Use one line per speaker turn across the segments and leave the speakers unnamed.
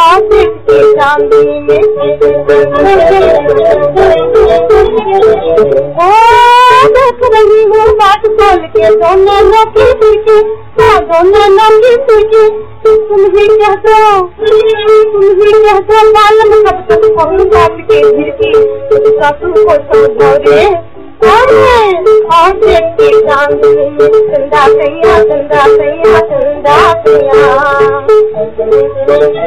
आसिफ के चांदी में ओ देख रही हूँ बाट खोल के दोनों ना की फिरकी हाँ दोनों ना की फिरकी तुम भी कह दो तुम भी कह दो मालूम सब तुम कौन बात के फिरकी तुम ससुर को समझो रे
कौन है और देखती
चांदी चंदा सैया चंदा सैया चंदा सैया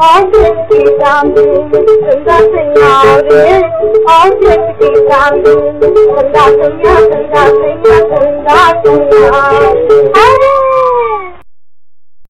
I'm I'm just just All